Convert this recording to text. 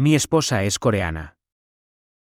Mi esposa es coreana.